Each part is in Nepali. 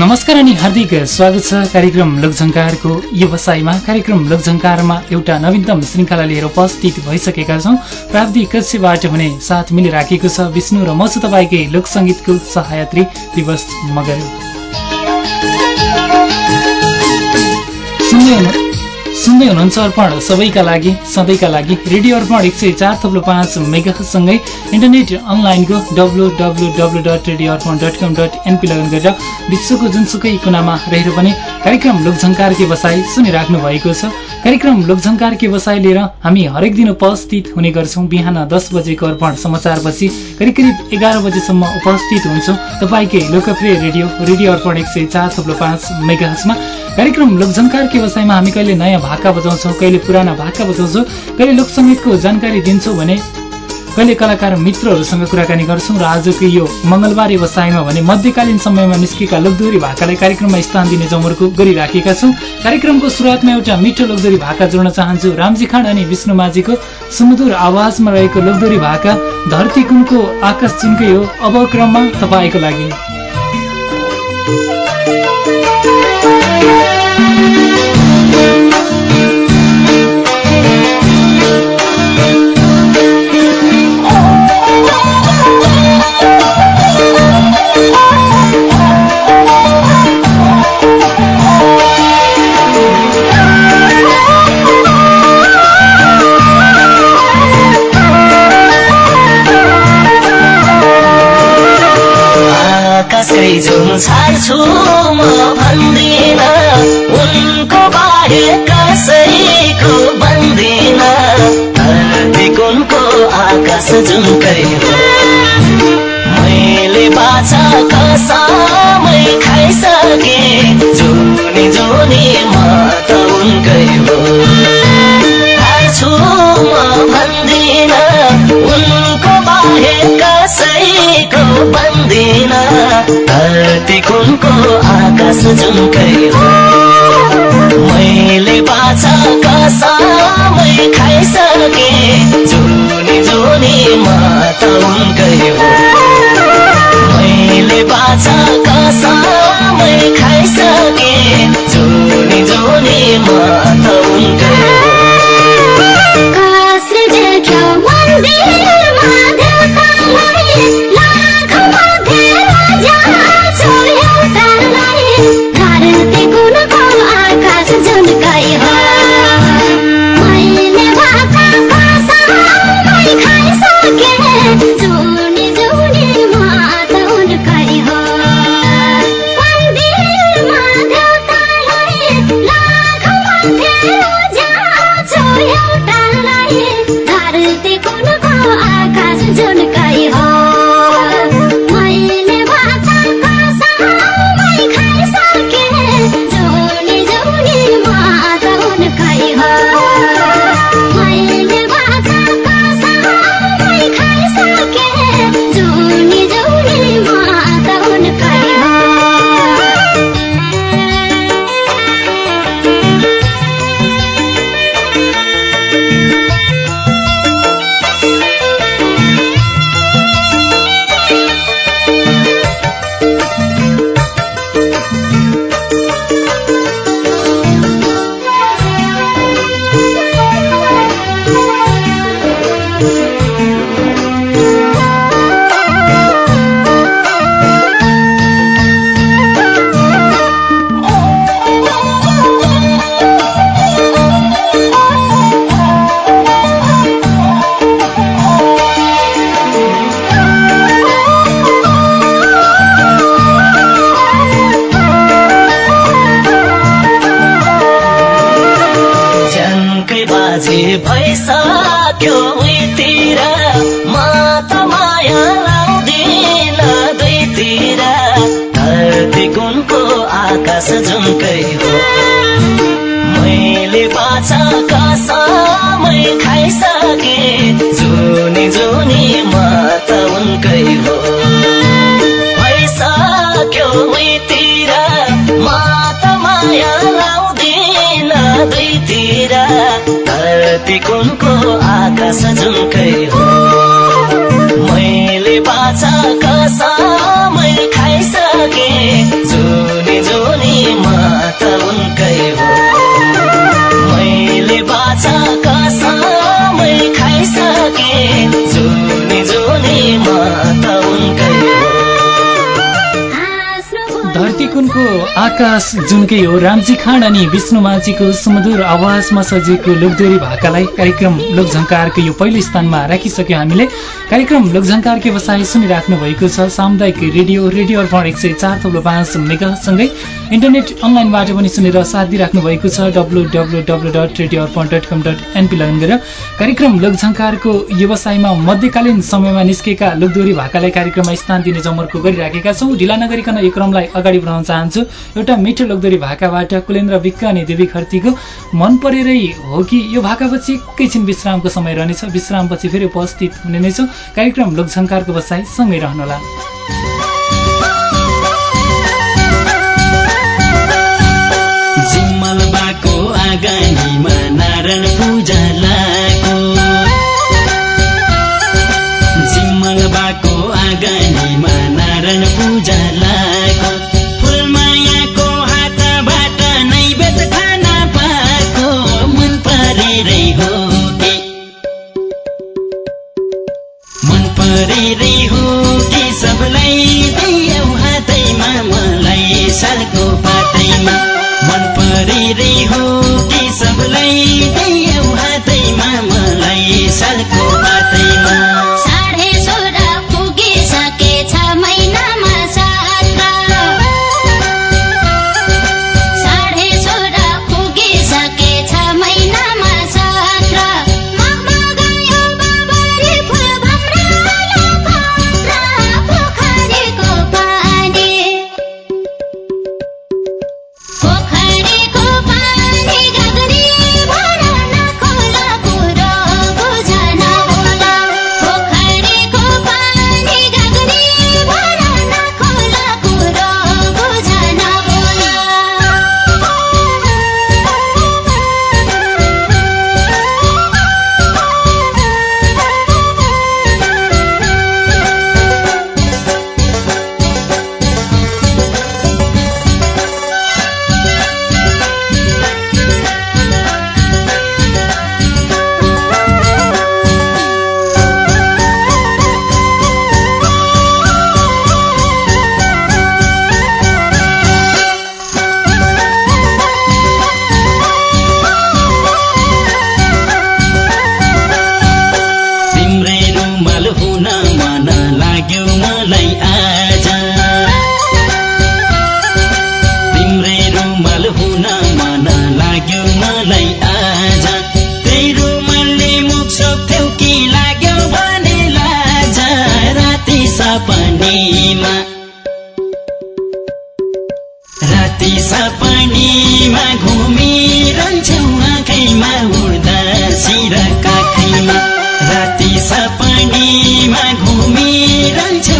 नमस्कार अनि हार्दिक स्वागत छ कार्यक्रम लोकझङ्कारको व्यवसायमा कार्यक्रम लोकझङ्कारमा एउटा नवीनतम श्रृङ्खला लिएर उपस्थित भइसकेका छौँ। प्राविधिक कक्षबाट हुने साथ मिलिराखेको छ विष्णु र म छु तपाईँकै लोकसङ्गीतको सहायत्री दिवस मगर। सुन्दै हुनुहुन्छ अर्पण सबैका लागि सधैँका लागि। रेडियो अर्पण एक सय चार थप्लो पाँच मेगासँगै इन्टरनेट अनलाइनको W W W dot radio Arpan dot com dot NP login गरेर विश्वको जुनसुकै कुनामा रहेर पनि कार्यक्रम लोकझङ्कार व्यवसाय सुनिराख्नु भएको छ। कार्यक्रम लोकझङ्कार व्यवसाय लिएर हामी हरेक दिन उपस्थित हुने गर्छौँ। बिहान दस बजेको अर्पण समाचारपछि करिब करिब एघार बजेसम्म उपस्थित हुन्छौँ। तपाईँकै लोकप्रिय रेडियो रेडियो अर्पण एक सय चार थप्लो पाँच कार्यक्रम लोकझङ्कार व्यवसायमा हामी कहिले नयाँ भाका बजाउँछौँ कहिले पुराना भाका बजाउँछौँ कहिले लोकसङ्गीतको जानकारी दिन्छौँ भने कहिले कलाकार मित्रहरूसँग कुराकानी गर्छौँ र आजको यो मङ्गलबार व्यवसायमा भने मध्यकालीन समयमा निस्केका लोकदोरी भाकालाई कार्यक्रममा स्थान दिने जमर्को गरिराखेका छौँ। कार्यक्रमको सुरुवातमा एउटा मिठो लोकदोरी भाका जोड्न चाहन्छु। रामजी खाँड अनि विष्णु माझीको सुमधुर आवाजमा रहेको लोकदोरी भाका धरती कुनको आकाश चुनकै हो। अब क्रममा तपाईँको लागि। बाछा कसामै खाइसके जुनी जुनी म त उनकै हो छाड्छु म भन्दिन उनको बारे कसैको बन्दिन। धरती कुनको आकाश जुनकै हो मैले बाछा कसामै खाइसके जुनी जुनी म त उनकै हो। मैले बाछा कसामै खाइसके जुनी जुनी म त उनकै देख्यो मन्दिरमा उहीतिर म त माया लाउँदिन दुईतिर धरती कुनको आकाश जुनकै हो मैले बाछा कुनको आकाश जुनकै हो। रामजी खाँड अनि विष्णु माझीको सुमधुर आवाजमा सजिएको लोकदोरी भाकालाई कार्यक्रम लोकझङ्कारको यो पहिलो स्थानमा राखिसक्यौँ हामीले। कार्यक्रम लोकझङ्कारको व्यवसाय सुनिराख्नु भएको छ। सामुदायिक रेडियो रेडियो अर्पण एक सय चार तब्लो पाँच मेगासँगै। इन्टरनेट अनलाइनबाट पनि सुनेर साथ दिइराख्नु भएको छ। W W W dot radio Arpan dot com dot N P लगन गरेर। कार्यक्रम लोकझङ्कारको व्यवसायमा मध्यकालीन समयमा निस्केका लोकदोरी भाकालाई कार्यक्रममा स्थान दिने जमर्को गरिराखेका छौँ। ढिला नगरिकन यो क्रमलाई अगाडि बढाउन चाहन्छु। एउटा मिठो लोकदोरी भाकाबाट कुलेन्द्र विक्क अनि देवी खर्तीको मन परेरै हो कि यो भाकापछि एकैछिन विश्रामको समय रहनेछ। विश्रामपछि फेरि उपस्थित हुने नै छौँ। कार्यक्रम लोकझङ्कारको बसाइ सँगै रहनुहोला। आँगनीमा नारायण राति सपनीमा घुमिरहन्छौ आँखैमा उड्दा सिर काखैमा राति सपनीमा घुमिरहन्छौ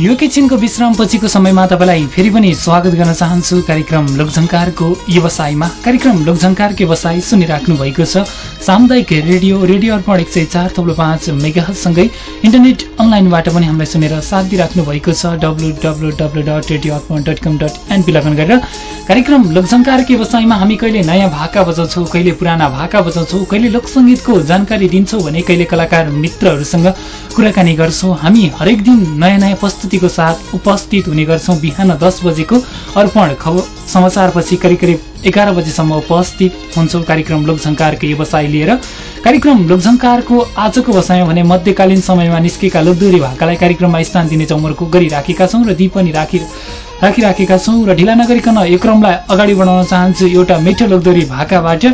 यो विश्राम पछिको समयमा तपाईँलाई फेरि पनि स्वागत गर्न चाहन्छु। कार्यक्रम लोकझङ्कारको व्यवसायमा। कार्यक्रम लोकझङ्कारको व्यवसाय सुनिराख्नु भएको छ। सामुदायिक रेडियो रेडियो अर्पण एक सय चार थप्लो पाँच मेगासँगै इन्टरनेट अनलाइनबाट पनि हामीलाई सुनेर साथ दिइराख्नु भएको छ। W W W dot radio Arpan dot com dot N P लगन गरेर। कार्यक्रम लोकझङ्कारको व्यवसायमा हामी कहिले नयाँ भाका बजाउँछौँ कहिले पुराना भाका बजाउँछौँ कहिले लोकसङ्गीतको जानकारी दिन्छौँ भने कहिले कलाकार मित्रहरूसँग कुराकानी गर्छौँ। हामी हरेक दिन नयाँ नयाँ प्रस्तुतिको साथ उपस्थित हुने गर्छौँ। बिहान दस बजेको अर्पण खबर समाचारपछि करिब करिब एघार बजीसम्म उपस्थित हुन्छौँ। कार्यक्रम लोकझङ्कारको व्यवसाय लिएर। कार्यक्रम लोकझङ्कारको आजको व्यवसाय भने मध्यकालीन समयमा निस्केका लोकदोरी भाकालाई कार्यक्रममा स्थान दिने चौमर्को गरिराखेका छौँ र दी पनि राखि राखिराखेका छौँ र ढिला नगरिकन यो क्रमलाई अगाडि बढाउन चाहन्छु एउटा मिठो लोकदोरी भाकाबाट।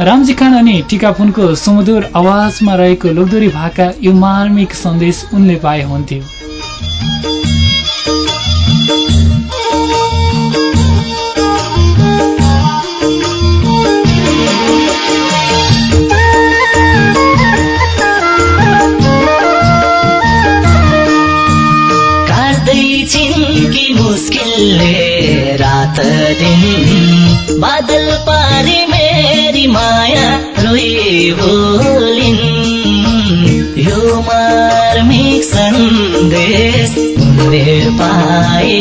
रामजी खान अनि टिकापुनको सुमधुर आवाजमा रहेको लोकदोरी भाका यो मार्मिक सन्देश उनले पाए हुन्थ्यो। मुस्किलले रात दिन बादल पारी मेरी माया रोइ बोलिन् यो मार्मिक सन्देश पाए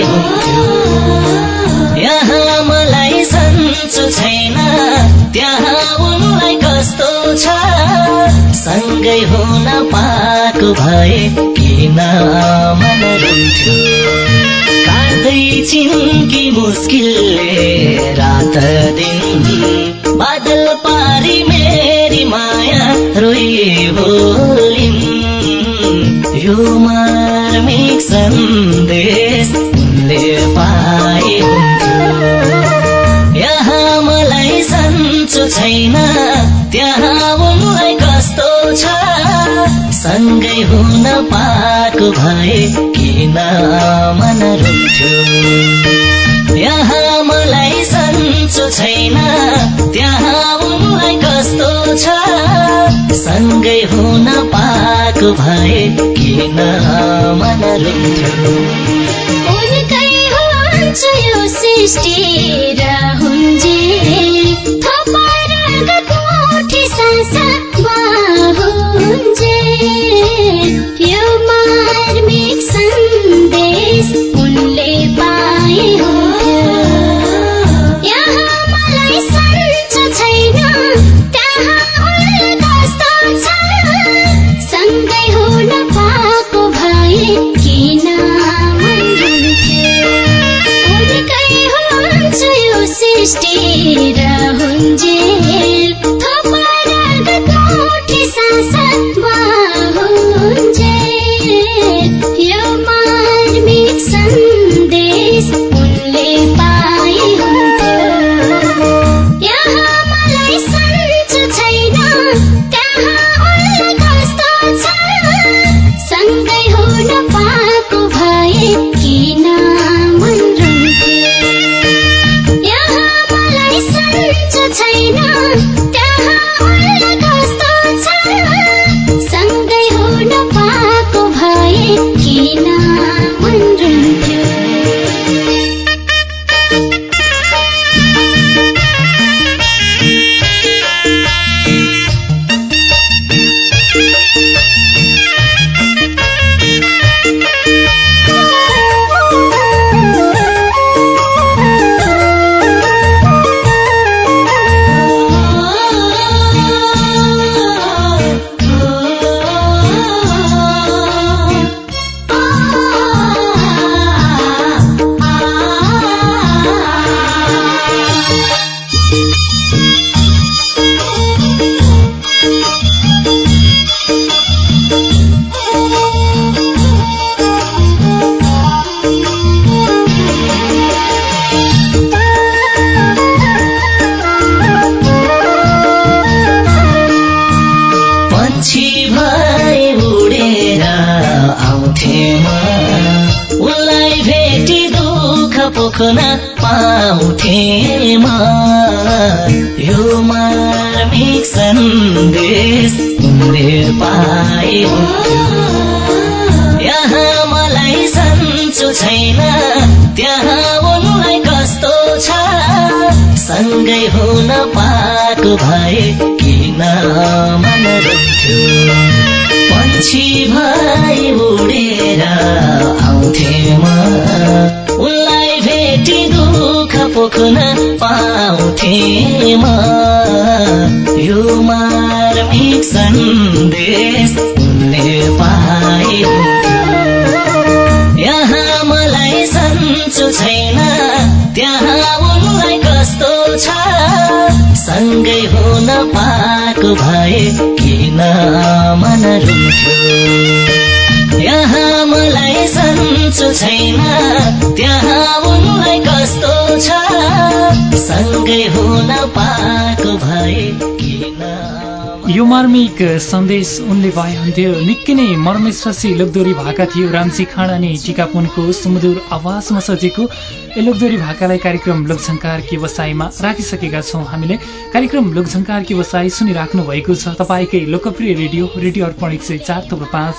यहाँ मलाई सन्चो छैन त्यहाँ सँगै हुन पाएको भए किन मन रुन्थ्यो काट्दैछिन् कि मुस्किलले रात दिन बादल पारी मेरी माया रोइ बोलिन् यो मार्मिक सन्देश उनले पाए हुन्थ्यो यहाँ मलाई सन्चो छैन त्यहाँ उनलाई कस्तो सँगै हुन पाएको भए किन मन रुन्थ्यो? यहाँ मलाई सन्चो छैन। त्यहाँ उनलाई कस्तो छ? सँगै हुन पाएको भए किन मन रुन्थ्यो? सृष्टि र पोख्न पाउँथेमा यो मार्मिक सन्देश पाए यहाँ मलाई सन्चो छैन त्यहाँ उनलाई कस्तो छ? सँगै हुन पाएको भए किन मन रुन्थ्यो पन्छी भई उडेर आउँथे म। भेटी दुःख पोख्न पाउँथे म यो मार्मिक सन्देश उनले पाए यहाँ मलाई सन्चो छैन त्यहाँ उनलाई कस्तो छ? सँगै हुन पाएको भए किन मन रुन्थ्यो? यहाँ मलाई सन्चो छैन। त्यहाँ उनलाई कस्तो छ? सँगै हुन यो मार्मिक सन्देश उनले भए हुन्थ्यो। निकै नै मर्मेश्रसी लोकदोरी भाका थियो। रामसी खाँडा अनि टिकापुनको सुमधुर आवाजमा सजेको लोकदोरी भाकालाई कार्यक्रम लोकझङ्कार व्यवसायमा राखिसकेका छौँ हामीले। कार्यक्रम लोकझङ्कार व्यवसाय सुनिराख्नु भएको छ। तपाईँकै लोकप्रिय रेडियो रेडियो अर्पण एक सय चार पाँच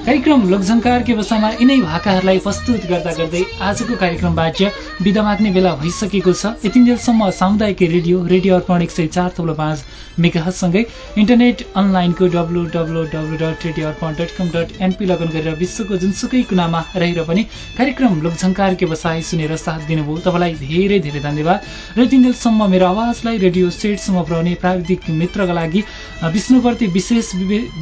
कार्यक्रम लोकझङ्कार व्यवसायमा यिनै भाकाहरूलाई प्रस्तुत गर्दा गर्दै आजको कार्यक्रमबाट बिदा माग्ने बेला भइसकेको छ। यतिन्जेलसम्म सामुदायिक रेडियो रेडियो अर्पण एक सय चार थुप्रो पाँच मेगाहजसँगै इन्टरनेट अनलाइनको W W W dot radio Arpan dot com dot N P लगन गरेर विश्वको जुनसुकै कुनामा रहेर पनि कार्यक्रम लोकझङ्कार व्यवसाय सुनेर साथ दिनुभयो। तपाईँलाई धेरै धेरै धन्यवाद। र तिनजेलसम्म मेरो आवाजलाई रेडियो सेटसम्म पुर्याउने प्राविधिक मित्रका लागि विष्णुप्रति विशेष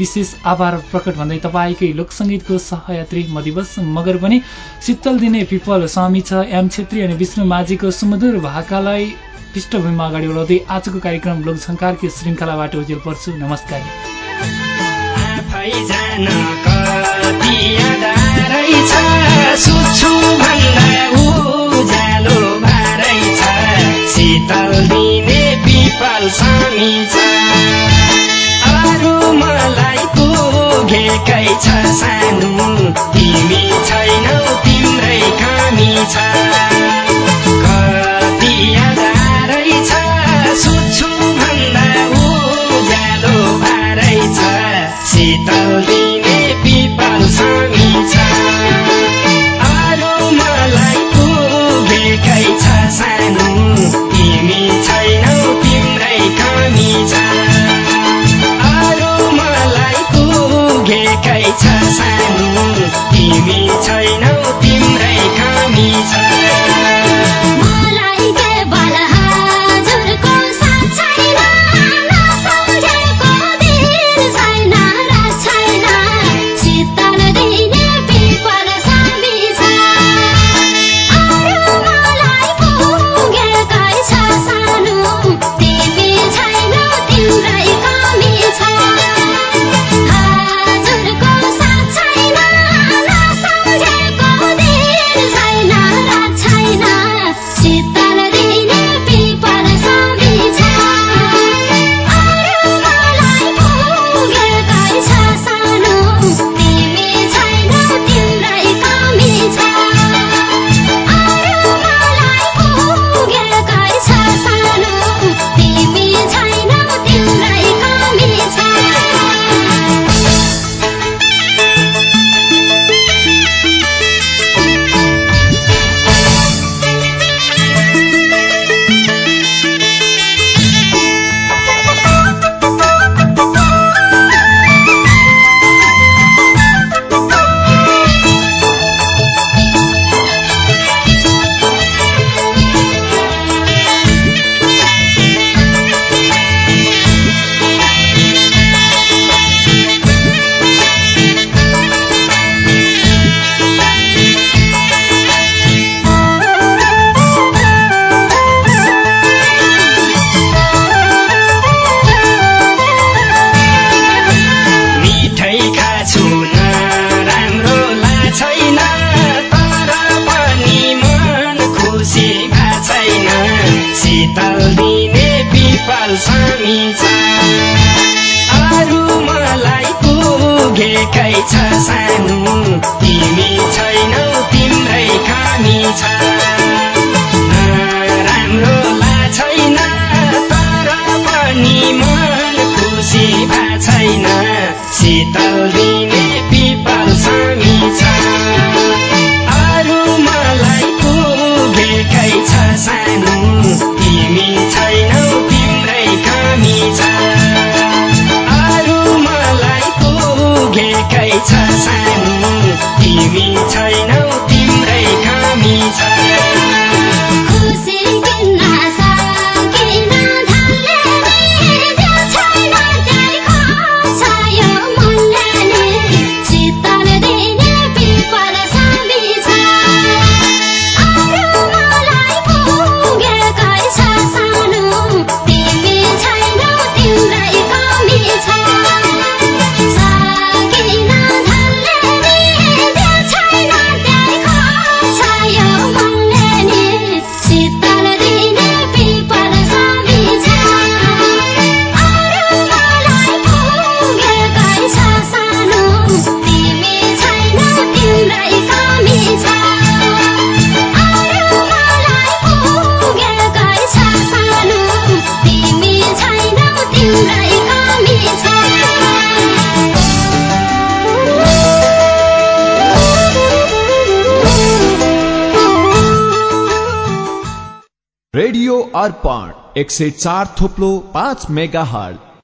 विशेष आभार प्रकट भन्दै तपाईँकै लोकसङ्गीतको सहयात्री दिवस मगर पनि शीतल दिने पिपल स्वामी छ एम छेत्री अनि विष्णु माझीको सुमधुर भाकालाई पृष्ठभूमिमा अगाडि बढाउँदै आजको कार्यक्रम लोकसङ्कारको श्रृङ्खलाबाट उजेल पर्छु। नमस्कार। पुगेकै छ सानो। तिमी छैनौ तिम्रै कामी छ। अर्पण एक सय चार थोप्लो पाँच मेगा हल